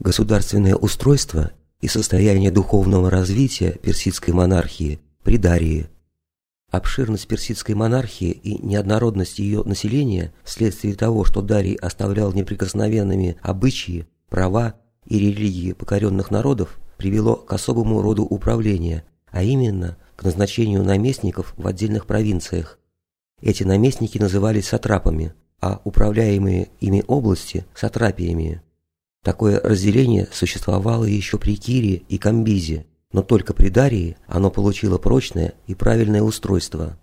Государственное устройство и состояние духовного развития персидской монархии при Дарии. Обширность персидской монархии и неоднородность ее населения вследствие того, что Дарий оставлял неприкосновенными обычаи, права и религии покоренных народов, привело к особому роду управления, а именно к назначению наместников в отдельных провинциях. Эти наместники назывались сатрапами, а управляемые ими области – сатрапиями. Такое разделение существовало еще при Кире и Камбизе, но только при Дарии оно получило прочное и правильное устройство.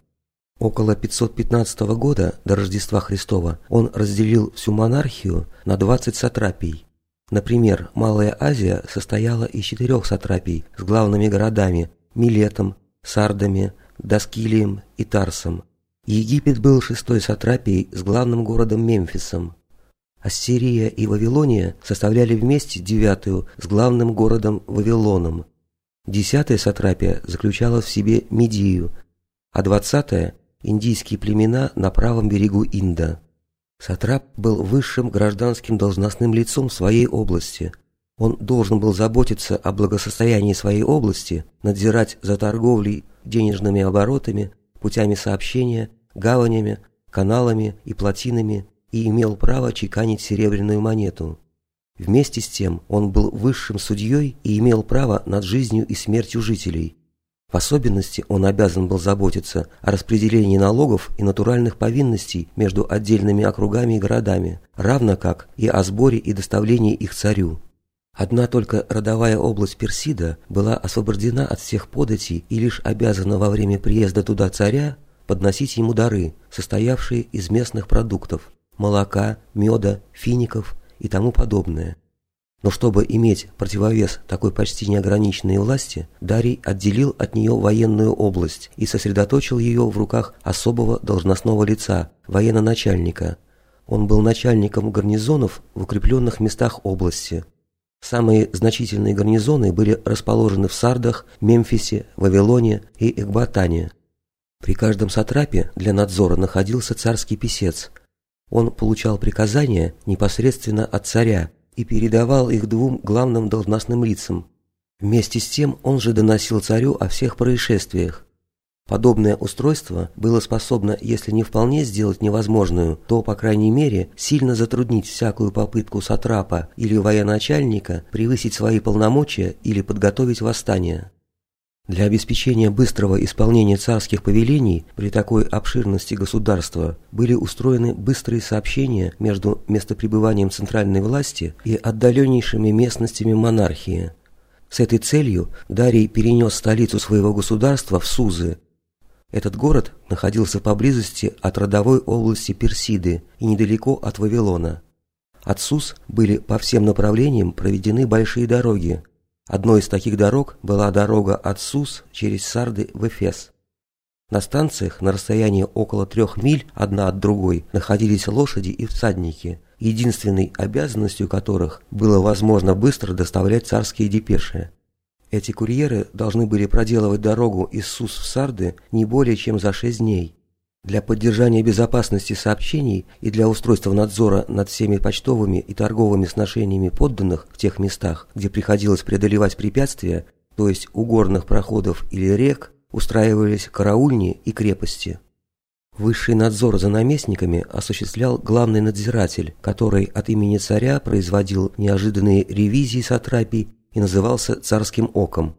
Около 515 года до Рождества Христова он разделил всю монархию на 20 сатрапий. Например, Малая Азия состояла из четырех сатрапий с главными городами Милетом, Сардами, Доскилием и Тарсом. Египет был шестой сатрапией с главным городом Мемфисом. Ассирия и Вавилония составляли вместе девятую с главным городом Вавилоном. Десятая сатрапия заключала в себе Медию, а двадцатая – индийские племена на правом берегу Инда. Сатрап был высшим гражданским должностным лицом своей области. Он должен был заботиться о благосостоянии своей области, надзирать за торговлей, денежными оборотами, путями сообщения, гаванями, каналами и плотинами и имел право чеканить серебряную монету. Вместе с тем он был высшим судьей и имел право над жизнью и смертью жителей. В особенности он обязан был заботиться о распределении налогов и натуральных повинностей между отдельными округами и городами, равно как и о сборе и доставлении их царю. Одна только родовая область Персида была освобождена от всех податей и лишь обязана во время приезда туда царя подносить ему дары, состоявшие из местных продуктов, молока, меда, фиников и тому подобное. Но чтобы иметь противовес такой почти неограниченной власти, Дарий отделил от нее военную область и сосредоточил ее в руках особого должностного лица, военно-начальника. Он был начальником гарнизонов в укрепленных местах области. Самые значительные гарнизоны были расположены в Сардах, Мемфисе, Вавилоне и Экбатане. При каждом сатрапе для надзора находился царский писец – он получал приказания непосредственно от царя и передавал их двум главным должностным лицам. Вместе с тем он же доносил царю о всех происшествиях. Подобное устройство было способно, если не вполне сделать невозможную, то, по крайней мере, сильно затруднить всякую попытку сатрапа или военачальника превысить свои полномочия или подготовить восстание. Для обеспечения быстрого исполнения царских повелений при такой обширности государства были устроены быстрые сообщения между местопребыванием центральной власти и отдаленнейшими местностями монархии. С этой целью Дарий перенес столицу своего государства в Сузы. Этот город находился поблизости от родовой области Персиды и недалеко от Вавилона. От Суз были по всем направлениям проведены большие дороги – Одной из таких дорог была дорога от Сус через Сарды в Эфес. На станциях на расстоянии около трех миль одна от другой находились лошади и всадники, единственной обязанностью которых было возможно быстро доставлять царские депеши. Эти курьеры должны были проделывать дорогу из Сус в Сарды не более чем за шесть дней. Для поддержания безопасности сообщений и для устройства надзора над всеми почтовыми и торговыми сношениями подданных в тех местах, где приходилось преодолевать препятствия, то есть у горных проходов или рек, устраивались караульни и крепости. Высший надзор за наместниками осуществлял главный надзиратель, который от имени царя производил неожиданные ревизии сатрапий и назывался царским оком.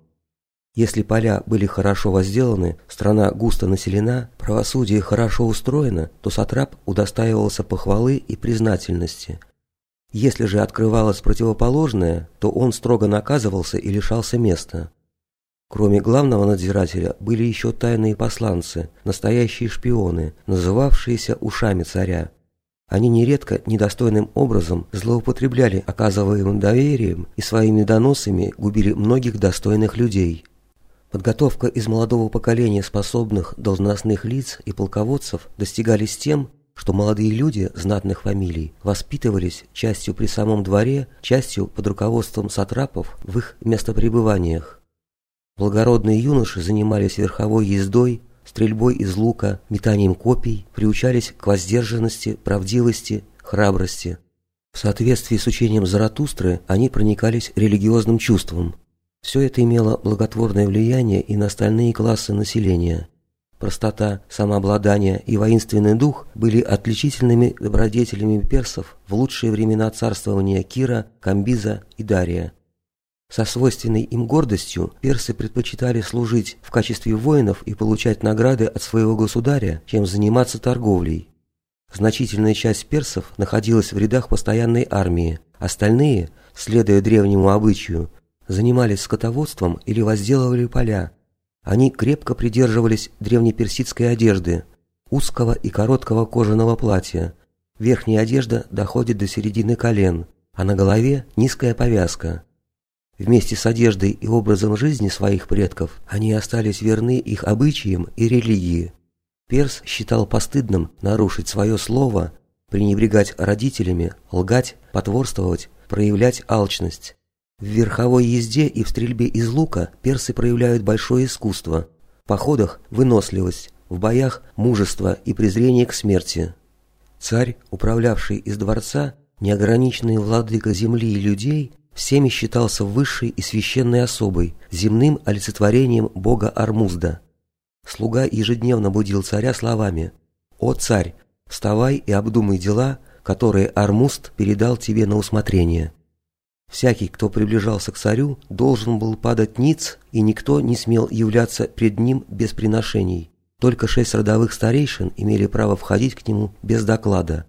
Если поля были хорошо возделаны, страна густо населена, правосудие хорошо устроено, то сатрап удостаивался похвалы и признательности. Если же открывалось противоположное, то он строго наказывался и лишался места. Кроме главного надзирателя были еще тайные посланцы, настоящие шпионы, называвшиеся ушами царя. Они нередко недостойным образом злоупотребляли оказываемым доверием и своими доносами губили многих достойных людей. Подготовка из молодого поколения способных должностных лиц и полководцев достигались тем, что молодые люди знатных фамилий воспитывались частью при самом дворе, частью под руководством сатрапов в их местопребываниях. Благородные юноши занимались верховой ездой, стрельбой из лука, метанием копий, приучались к воздержанности, правдивости, храбрости. В соответствии с учением Заратустры они проникались религиозным чувством. Все это имело благотворное влияние и на остальные классы населения. Простота, самообладание и воинственный дух были отличительными добродетелями персов в лучшие времена царствования Кира, Камбиза и Дария. Со свойственной им гордостью персы предпочитали служить в качестве воинов и получать награды от своего государя, чем заниматься торговлей. Значительная часть персов находилась в рядах постоянной армии, остальные, следуя древнему обычаю, занимались скотоводством или возделывали поля. Они крепко придерживались древнеперсидской одежды, узкого и короткого кожаного платья. Верхняя одежда доходит до середины колен, а на голове низкая повязка. Вместе с одеждой и образом жизни своих предков они остались верны их обычаям и религии. Перс считал постыдным нарушить свое слово, пренебрегать родителями, лгать, потворствовать, проявлять алчность. В верховой езде и в стрельбе из лука персы проявляют большое искусство, в походах – выносливость, в боях – мужество и презрение к смерти. Царь, управлявший из дворца, неограниченный владыка земли и людей, всеми считался высшей и священной особой, земным олицетворением бога Армузда. Слуга ежедневно будил царя словами «О царь, вставай и обдумай дела, которые Армуст передал тебе на усмотрение». Всякий, кто приближался к царю, должен был падать ниц, и никто не смел являться пред ним без приношений. Только шесть родовых старейшин имели право входить к нему без доклада.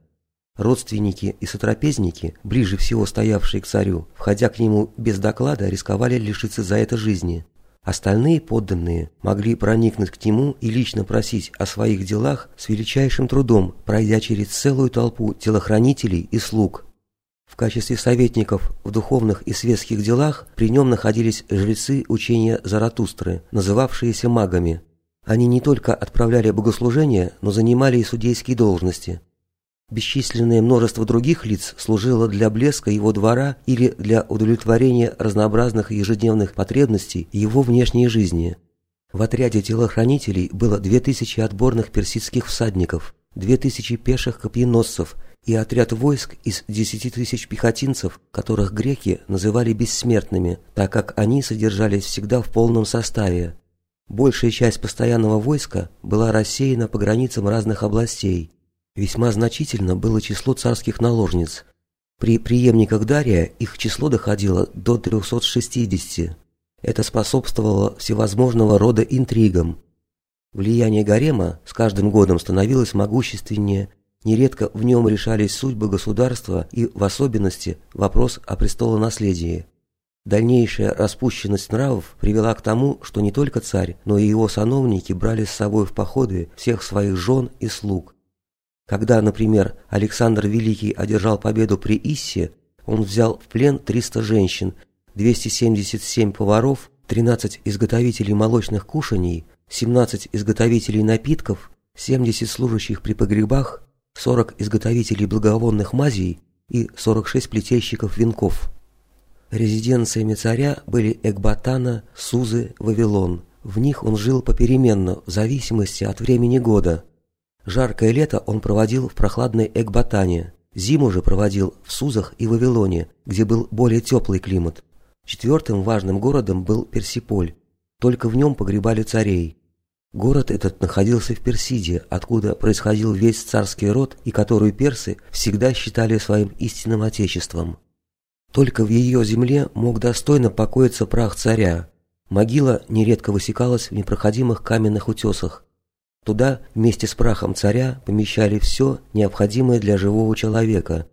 Родственники и сотрапезники, ближе всего стоявшие к царю, входя к нему без доклада, рисковали лишиться за это жизни. Остальные подданные могли проникнуть к нему и лично просить о своих делах с величайшим трудом, пройдя через целую толпу телохранителей и слуг. В качестве советников в духовных и светских делах при нем находились жрецы учения Заратустры, называвшиеся магами. Они не только отправляли богослужения, но занимали и судейские должности – Бесчисленное множество других лиц служило для блеска его двора или для удовлетворения разнообразных ежедневных потребностей его внешней жизни. В отряде телохранителей было 2000 отборных персидских всадников, 2000 пеших копьеносцев и отряд войск из 10 тысяч пехотинцев, которых греки называли бессмертными, так как они содержались всегда в полном составе. Большая часть постоянного войска была рассеяна по границам разных областей – Весьма значительно было число царских наложниц. При преемниках Дария их число доходило до 360. Это способствовало всевозможного рода интригам. Влияние гарема с каждым годом становилось могущественнее, нередко в нем решались судьбы государства и, в особенности, вопрос о престолонаследии. Дальнейшая распущенность нравов привела к тому, что не только царь, но и его сановники брали с собой в походы всех своих жен и слуг. Когда, например, Александр Великий одержал победу при Иссе, он взял в плен 300 женщин, 277 поваров, 13 изготовителей молочных кушаний, 17 изготовителей напитков, 70 служащих при погребах, 40 изготовителей благовонных мазей и 46 плетельщиков венков. Резиденциями царя были Экбатана, Сузы, Вавилон. В них он жил попеременно, в зависимости от времени года – Жаркое лето он проводил в прохладной Экбатане, зиму же проводил в Сузах и Вавилоне, где был более теплый климат. Четвертым важным городом был Персиполь, только в нем погребали царей. Город этот находился в Персиде, откуда происходил весь царский род и которую персы всегда считали своим истинным отечеством. Только в ее земле мог достойно покоиться прах царя. Могила нередко высекалась в непроходимых каменных утесах, Туда вместе с прахом царя помещали все необходимое для живого человека,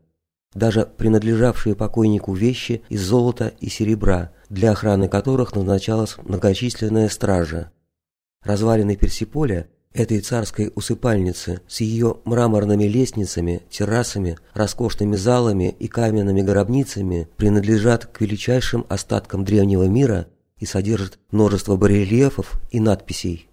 даже принадлежавшие покойнику вещи из золота и серебра, для охраны которых назначалась многочисленная стража. Развалины Персиполя, этой царской усыпальницы, с ее мраморными лестницами, террасами, роскошными залами и каменными гробницами, принадлежат к величайшим остаткам древнего мира и содержат множество барельефов и надписей.